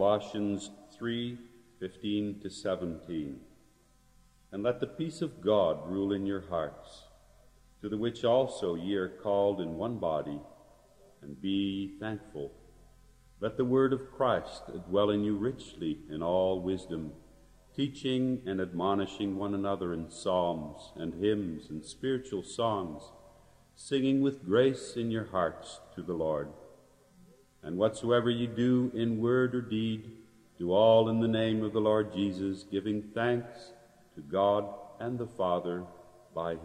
Colossians 3 15 to 17. And let the peace of God rule in your hearts, to the which also ye are called in one body, and be thankful. Let the word of Christ dwell in you richly in all wisdom, teaching and admonishing one another in psalms and hymns and spiritual songs, singing with grace in your hearts to the Lord. And whatsoever you do in word or deed, do all in the name of the Lord Jesus, giving thanks to God and the Father by his